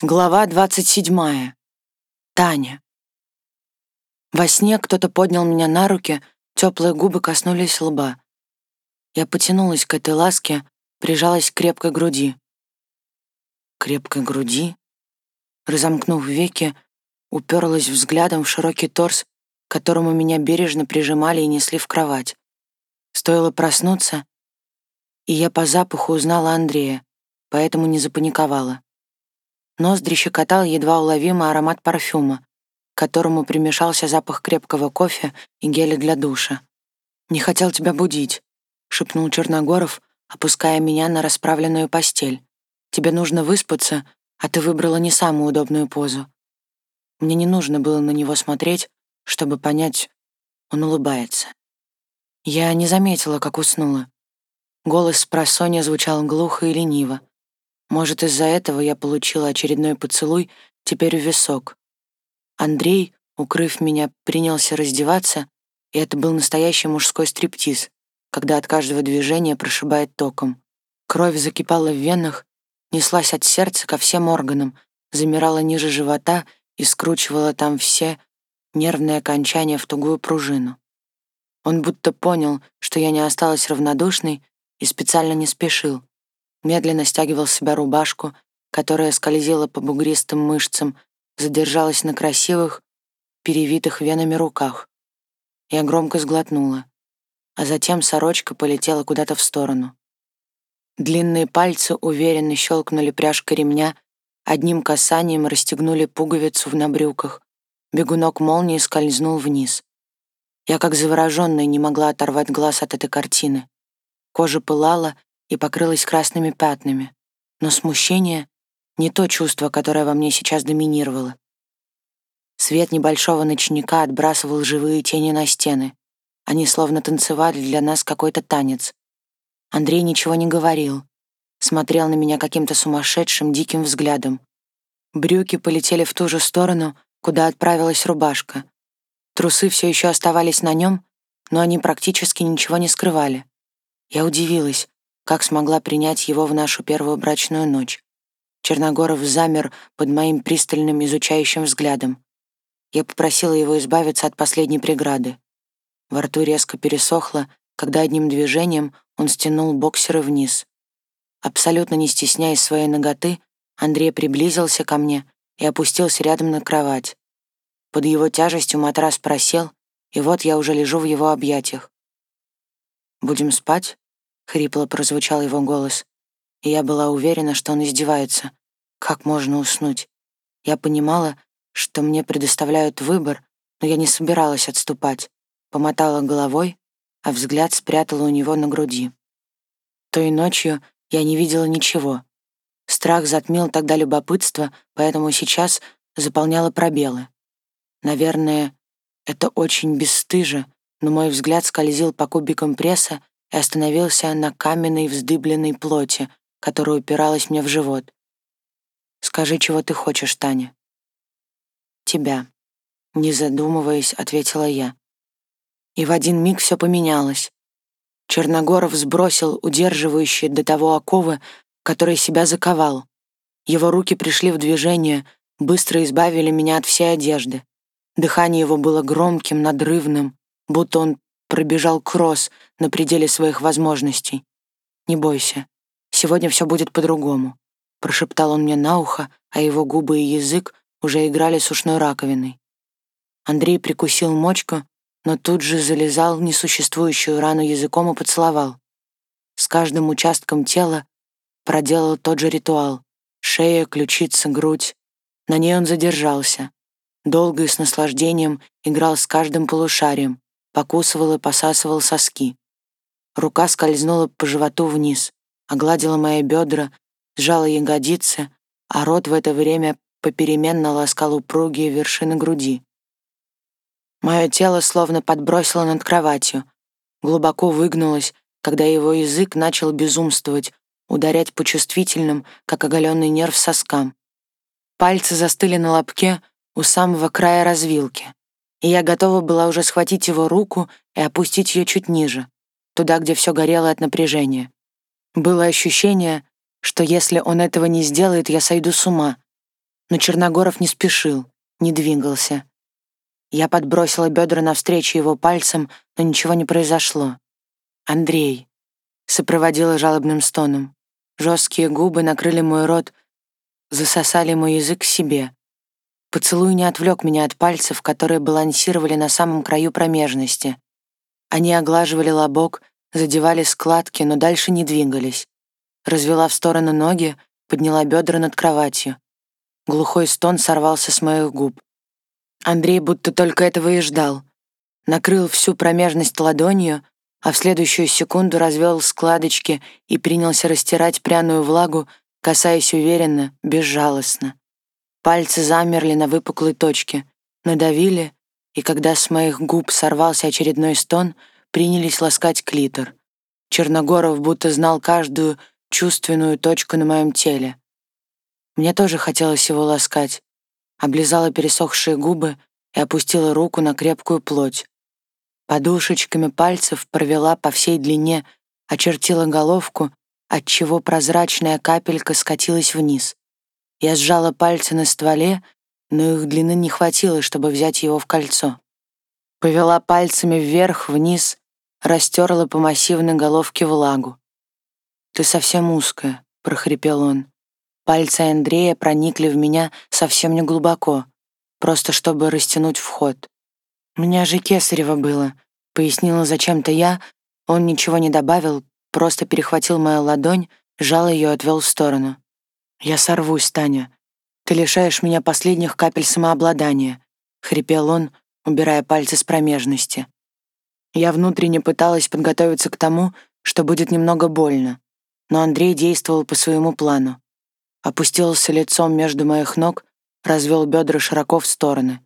Глава 27. Таня. Во сне кто-то поднял меня на руки, теплые губы коснулись лба. Я потянулась к этой ласке, прижалась к крепкой груди. Крепкой груди? Разомкнув веки, уперлась взглядом в широкий торс, к которому меня бережно прижимали и несли в кровать. Стоило проснуться, и я по запаху узнала Андрея, поэтому не запаниковала. Ноздри щекотал едва уловимый аромат парфюма, к которому примешался запах крепкого кофе и геля для душа. «Не хотел тебя будить», — шепнул Черногоров, опуская меня на расправленную постель. «Тебе нужно выспаться, а ты выбрала не самую удобную позу». Мне не нужно было на него смотреть, чтобы понять, он улыбается. Я не заметила, как уснула. Голос просонья звучал глухо и лениво. Может, из-за этого я получила очередной поцелуй теперь в висок. Андрей, укрыв меня, принялся раздеваться, и это был настоящий мужской стриптиз, когда от каждого движения прошибает током. Кровь закипала в венах, неслась от сердца ко всем органам, замирала ниже живота и скручивала там все нервные окончания в тугую пружину. Он будто понял, что я не осталась равнодушной и специально не спешил, медленно стягивал с себя рубашку, которая скользила по бугристым мышцам, задержалась на красивых, перевитых венами руках. Я громко сглотнула, а затем сорочка полетела куда-то в сторону. Длинные пальцы уверенно щелкнули пряжкой ремня, одним касанием расстегнули пуговицу на брюках. Бегунок молнии скользнул вниз. Я, как завороженная, не могла оторвать глаз от этой картины. Кожа пылала, и покрылась красными пятнами. Но смущение — не то чувство, которое во мне сейчас доминировало. Свет небольшого ночника отбрасывал живые тени на стены. Они словно танцевали для нас какой-то танец. Андрей ничего не говорил. Смотрел на меня каким-то сумасшедшим, диким взглядом. Брюки полетели в ту же сторону, куда отправилась рубашка. Трусы все еще оставались на нем, но они практически ничего не скрывали. Я удивилась, как смогла принять его в нашу первую брачную ночь. Черногоров замер под моим пристальным изучающим взглядом. Я попросила его избавиться от последней преграды. Во рту резко пересохло, когда одним движением он стянул боксеры вниз. Абсолютно не стесняясь своей ноготы, Андрей приблизился ко мне и опустился рядом на кровать. Под его тяжестью матрас просел, и вот я уже лежу в его объятиях. «Будем спать?» Хрипло прозвучал его голос, и я была уверена, что он издевается. Как можно уснуть? Я понимала, что мне предоставляют выбор, но я не собиралась отступать. Помотала головой, а взгляд спрятала у него на груди. Той ночью я не видела ничего. Страх затмил тогда любопытство, поэтому сейчас заполняла пробелы. Наверное, это очень бесстыже, но мой взгляд скользил по кубикам пресса и остановился на каменной вздыбленной плоти, которая упиралась мне в живот. «Скажи, чего ты хочешь, Таня?» «Тебя», — не задумываясь, ответила я. И в один миг все поменялось. Черногоров сбросил удерживающие до того оковы, которые себя заковал. Его руки пришли в движение, быстро избавили меня от всей одежды. Дыхание его было громким, надрывным, будто он пробежал кросс на пределе своих возможностей. «Не бойся, сегодня все будет по-другому», — прошептал он мне на ухо, а его губы и язык уже играли с ушной раковиной. Андрей прикусил мочку, но тут же залезал в несуществующую рану языком и поцеловал. С каждым участком тела проделал тот же ритуал. Шея, ключица, грудь. На ней он задержался. Долго и с наслаждением играл с каждым полушарием, покусывал и посасывал соски. Рука скользнула по животу вниз, огладила мои бедра, сжала ягодицы, а рот в это время попеременно ласкал упругие вершины груди. Мое тело словно подбросило над кроватью, глубоко выгнулось, когда его язык начал безумствовать, ударять по чувствительным, как оголенный нерв соскам. Пальцы застыли на лобке у самого края развилки и я готова была уже схватить его руку и опустить ее чуть ниже, туда, где все горело от напряжения. Было ощущение, что если он этого не сделает, я сойду с ума. Но Черногоров не спешил, не двигался. Я подбросила бедра навстречу его пальцем, но ничего не произошло. «Андрей», — сопроводила жалобным стоном. Жесткие губы накрыли мой рот, засосали мой язык к себе. Поцелуй не отвлек меня от пальцев, которые балансировали на самом краю промежности. Они оглаживали лобок, задевали складки, но дальше не двигались. Развела в сторону ноги, подняла бедра над кроватью. Глухой стон сорвался с моих губ. Андрей будто только этого и ждал. Накрыл всю промежность ладонью, а в следующую секунду развел складочки и принялся растирать пряную влагу, касаясь уверенно, безжалостно. Пальцы замерли на выпуклой точке, надавили, и когда с моих губ сорвался очередной стон, принялись ласкать клитор. Черногоров будто знал каждую чувственную точку на моем теле. Мне тоже хотелось его ласкать. Облизала пересохшие губы и опустила руку на крепкую плоть. Подушечками пальцев провела по всей длине, очертила головку, отчего прозрачная капелька скатилась вниз. Я сжала пальцы на стволе, но их длины не хватило, чтобы взять его в кольцо. Повела пальцами вверх-вниз, растерла по массивной головке влагу. «Ты совсем узкая», — прохрипел он. Пальцы Андрея проникли в меня совсем не глубоко, просто чтобы растянуть вход. «У меня же кесарево было», — пояснила зачем-то я. Он ничего не добавил, просто перехватил мою ладонь, сжал ее и отвел в сторону. «Я сорвусь, Таня. Ты лишаешь меня последних капель самообладания», — хрипел он, убирая пальцы с промежности. Я внутренне пыталась подготовиться к тому, что будет немного больно, но Андрей действовал по своему плану. Опустился лицом между моих ног, развел бедра широко в стороны.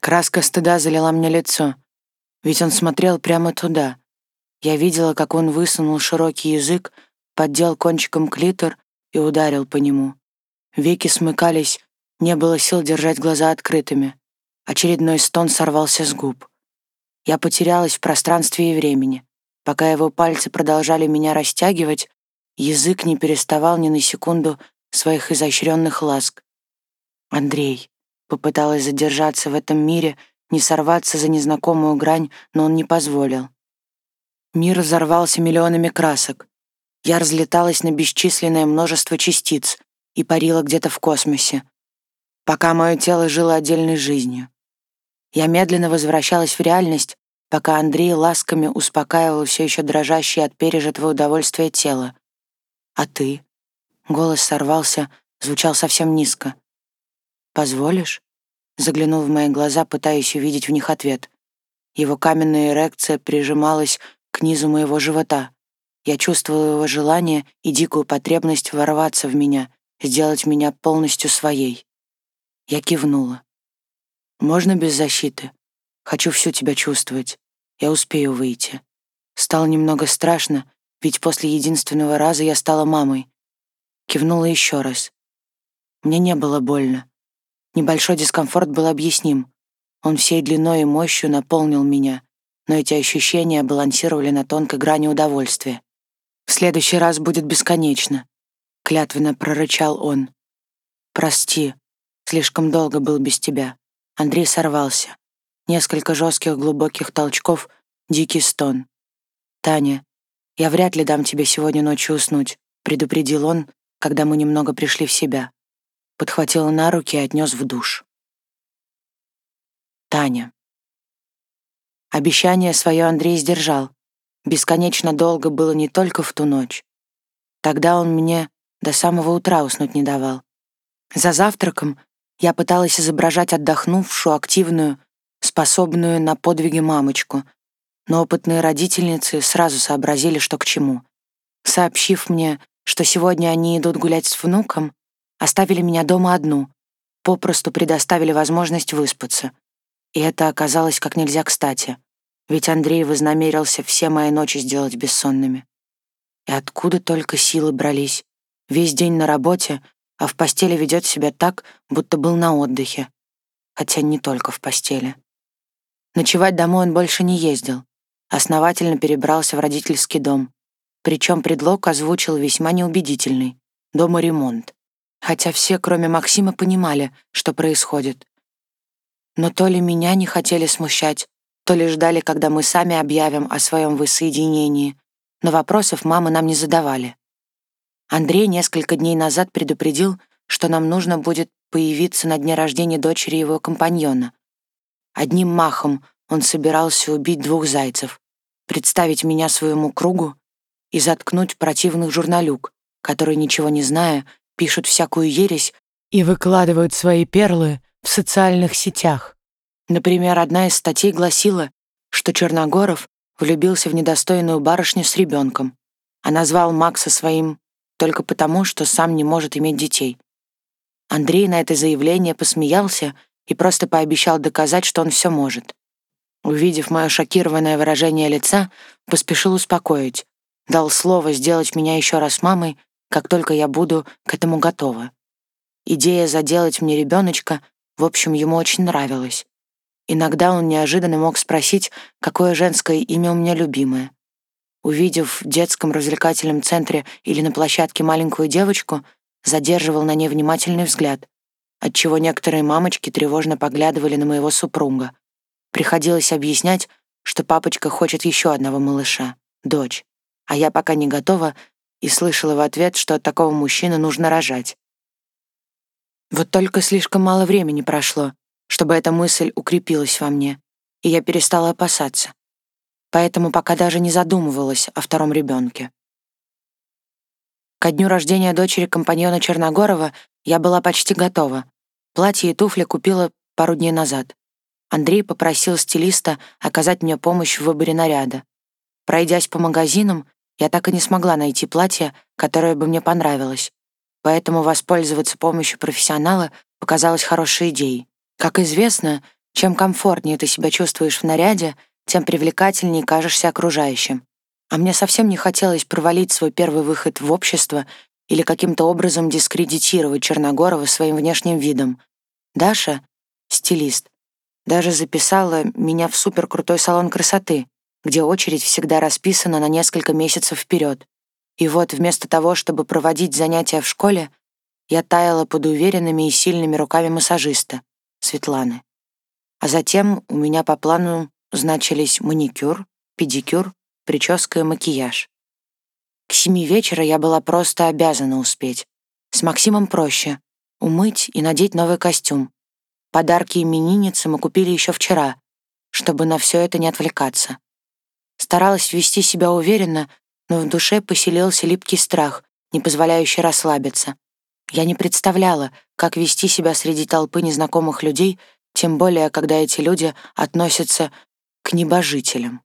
Краска стыда залила мне лицо, ведь он смотрел прямо туда. Я видела, как он высунул широкий язык, поддел кончиком клитор и ударил по нему. Веки смыкались, не было сил держать глаза открытыми. Очередной стон сорвался с губ. Я потерялась в пространстве и времени. Пока его пальцы продолжали меня растягивать, язык не переставал ни на секунду своих изощренных ласк. Андрей попыталась задержаться в этом мире, не сорваться за незнакомую грань, но он не позволил. Мир взорвался миллионами красок. Я разлеталась на бесчисленное множество частиц и парила где-то в космосе, пока мое тело жило отдельной жизнью. Я медленно возвращалась в реальность, пока Андрей ласками успокаивал все еще дрожащее от пережитого удовольствия тело. «А ты?» Голос сорвался, звучал совсем низко. «Позволишь?» Заглянул в мои глаза, пытаясь увидеть в них ответ. Его каменная эрекция прижималась к низу моего живота. Я чувствовала его желание и дикую потребность ворваться в меня, сделать меня полностью своей. Я кивнула. «Можно без защиты? Хочу всю тебя чувствовать. Я успею выйти». Стало немного страшно, ведь после единственного раза я стала мамой. Кивнула еще раз. Мне не было больно. Небольшой дискомфорт был объясним. Он всей длиной и мощью наполнил меня, но эти ощущения балансировали на тонкой грани удовольствия. В следующий раз будет бесконечно», — клятвенно прорычал он. «Прости, слишком долго был без тебя». Андрей сорвался. Несколько жестких глубоких толчков, дикий стон. «Таня, я вряд ли дам тебе сегодня ночью уснуть», — предупредил он, когда мы немного пришли в себя. Подхватил на руки и отнес в душ. Таня. Обещание свое Андрей сдержал. Бесконечно долго было не только в ту ночь. Тогда он мне до самого утра уснуть не давал. За завтраком я пыталась изображать отдохнувшую, активную, способную на подвиги мамочку, но опытные родительницы сразу сообразили, что к чему. Сообщив мне, что сегодня они идут гулять с внуком, оставили меня дома одну, попросту предоставили возможность выспаться. И это оказалось как нельзя кстати ведь Андрей вознамерился все мои ночи сделать бессонными. И откуда только силы брались? Весь день на работе, а в постели ведет себя так, будто был на отдыхе. Хотя не только в постели. Ночевать домой он больше не ездил. Основательно перебрался в родительский дом. Причем предлог озвучил весьма неубедительный — дома ремонт. хотя все, кроме Максима, понимали, что происходит. Но то ли меня не хотели смущать, то ли ждали, когда мы сами объявим о своем воссоединении, но вопросов мамы нам не задавали. Андрей несколько дней назад предупредил, что нам нужно будет появиться на дне рождения дочери его компаньона. Одним махом он собирался убить двух зайцев, представить меня своему кругу и заткнуть противных журналюк, которые, ничего не зная, пишут всякую ересь и выкладывают свои перлы в социальных сетях. Например, одна из статей гласила, что Черногоров влюбился в недостойную барышню с ребенком, а назвал Макса своим только потому, что сам не может иметь детей. Андрей на это заявление посмеялся и просто пообещал доказать, что он все может. Увидев мое шокированное выражение лица, поспешил успокоить. Дал слово сделать меня еще раз мамой, как только я буду к этому готова. Идея заделать мне ребеночка, в общем, ему очень нравилась. Иногда он неожиданно мог спросить, какое женское имя у меня любимое. Увидев в детском развлекательном центре или на площадке маленькую девочку, задерживал на ней внимательный взгляд, отчего некоторые мамочки тревожно поглядывали на моего супруга. Приходилось объяснять, что папочка хочет еще одного малыша, дочь, а я пока не готова и слышала в ответ, что от такого мужчины нужно рожать. Вот только слишком мало времени прошло, чтобы эта мысль укрепилась во мне, и я перестала опасаться. Поэтому пока даже не задумывалась о втором ребенке. Ко дню рождения дочери компаньона Черногорова я была почти готова. Платье и туфли купила пару дней назад. Андрей попросил стилиста оказать мне помощь в выборе наряда. Пройдясь по магазинам, я так и не смогла найти платье, которое бы мне понравилось. Поэтому воспользоваться помощью профессионала показалось хорошей идеей. Как известно, чем комфортнее ты себя чувствуешь в наряде, тем привлекательнее кажешься окружающим. А мне совсем не хотелось провалить свой первый выход в общество или каким-то образом дискредитировать Черногорова своим внешним видом. Даша — стилист. Даже записала меня в суперкрутой салон красоты, где очередь всегда расписана на несколько месяцев вперед. И вот вместо того, чтобы проводить занятия в школе, я таяла под уверенными и сильными руками массажиста, Светланы. А затем у меня по плану значились маникюр, педикюр прическа и макияж. К семи вечера я была просто обязана успеть. С Максимом проще — умыть и надеть новый костюм. Подарки именинницы мы купили еще вчера, чтобы на все это не отвлекаться. Старалась вести себя уверенно, но в душе поселился липкий страх, не позволяющий расслабиться. Я не представляла, как вести себя среди толпы незнакомых людей, тем более, когда эти люди относятся к небожителям.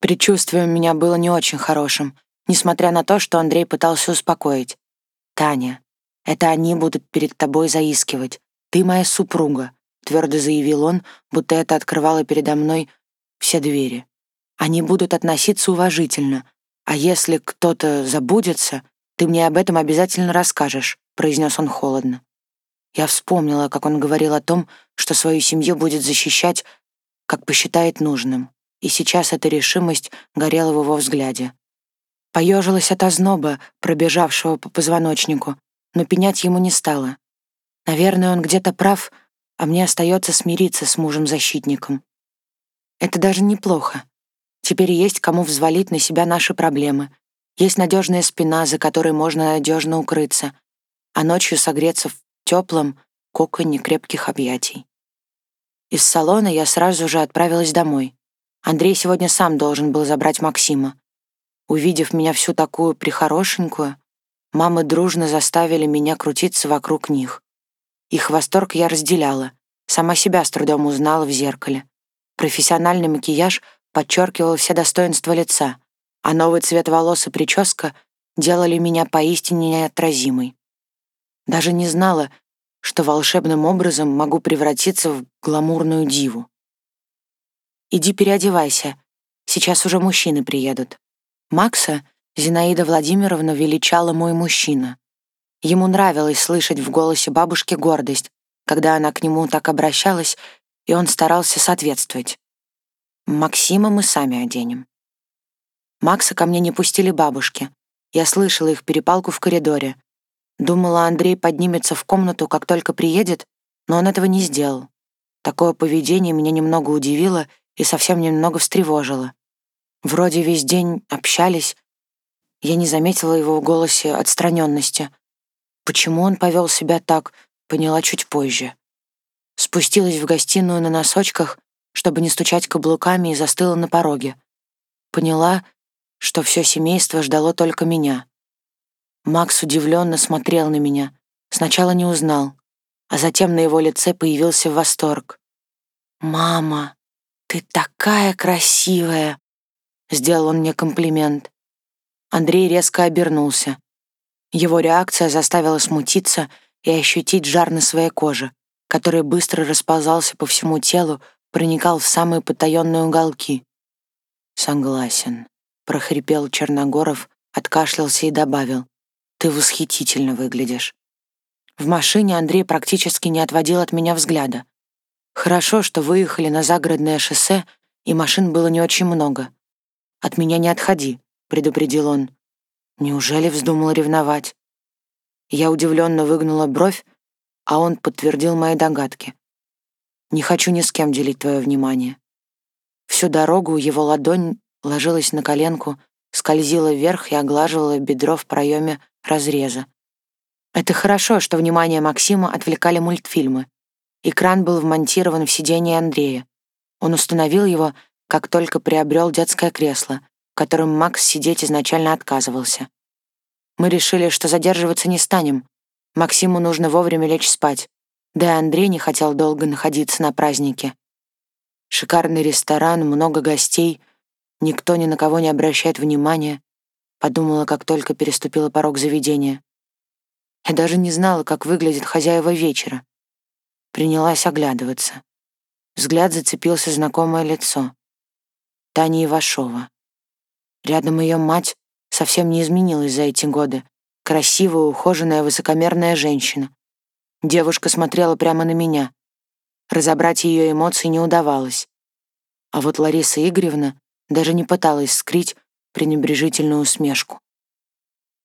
Предчувствие у меня было не очень хорошим, несмотря на то, что Андрей пытался успокоить. «Таня, это они будут перед тобой заискивать. Ты моя супруга», — твердо заявил он, будто это открывало передо мной все двери. «Они будут относиться уважительно, а если кто-то забудется, ты мне об этом обязательно расскажешь», — произнес он холодно. Я вспомнила, как он говорил о том, что свою семью будет защищать, как посчитает нужным и сейчас эта решимость горела в его взгляде. Поежилась от озноба, пробежавшего по позвоночнику, но пенять ему не стало. Наверное, он где-то прав, а мне остается смириться с мужем-защитником. Это даже неплохо. Теперь есть кому взвалить на себя наши проблемы. Есть надежная спина, за которой можно надежно укрыться, а ночью согреться в теплом коконе крепких объятий. Из салона я сразу же отправилась домой. Андрей сегодня сам должен был забрать Максима. Увидев меня всю такую прихорошенькую, мамы дружно заставили меня крутиться вокруг них. Их восторг я разделяла, сама себя с трудом узнала в зеркале. Профессиональный макияж подчеркивал все достоинства лица, а новый цвет волос и прическа делали меня поистине неотразимой. Даже не знала, что волшебным образом могу превратиться в гламурную диву. Иди переодевайся. Сейчас уже мужчины приедут. Макса Зинаида Владимировна величала мой мужчина. Ему нравилось слышать в голосе бабушки гордость, когда она к нему так обращалась, и он старался соответствовать. Максима мы сами оденем. Макса ко мне не пустили бабушки. Я слышала их перепалку в коридоре. Думала, Андрей поднимется в комнату, как только приедет, но он этого не сделал. Такое поведение меня немного удивило и совсем немного встревожило. Вроде весь день общались. Я не заметила его в голосе отстраненности. Почему он повел себя так, поняла чуть позже. Спустилась в гостиную на носочках, чтобы не стучать каблуками, и застыла на пороге. Поняла, что все семейство ждало только меня. Макс удивленно смотрел на меня. Сначала не узнал, а затем на его лице появился восторг. «Мама, ты такая красивая!» Сделал он мне комплимент. Андрей резко обернулся. Его реакция заставила смутиться и ощутить жар на своей коже, который быстро расползался по всему телу, проникал в самые потаенные уголки. «Согласен», — прохрипел Черногоров, откашлялся и добавил. «Ты восхитительно выглядишь». В машине Андрей практически не отводил от меня взгляда. Хорошо, что выехали на загородное шоссе, и машин было не очень много. «От меня не отходи», — предупредил он. Неужели вздумал ревновать? Я удивленно выгнула бровь, а он подтвердил мои догадки. «Не хочу ни с кем делить твое внимание». Всю дорогу его ладонь ложилась на коленку, скользила вверх и оглаживала бедро в проеме разреза. Это хорошо, что внимание Максима отвлекали мультфильмы. Экран был вмонтирован в сиденье Андрея. Он установил его, как только приобрел детское кресло, которым Макс сидеть изначально отказывался. Мы решили, что задерживаться не станем. Максиму нужно вовремя лечь спать. Да и Андрей не хотел долго находиться на празднике. Шикарный ресторан, много гостей, никто ни на кого не обращает внимания. Подумала, как только переступила порог заведения. Я даже не знала, как выглядит хозяева вечера. Принялась оглядываться. Взгляд зацепился знакомое лицо. Таня Ивашова. Рядом ее мать совсем не изменилась за эти годы. Красивая, ухоженная, высокомерная женщина. Девушка смотрела прямо на меня. Разобрать ее эмоции не удавалось. А вот Лариса Игоревна даже не пыталась скрыть пренебрежительную усмешку.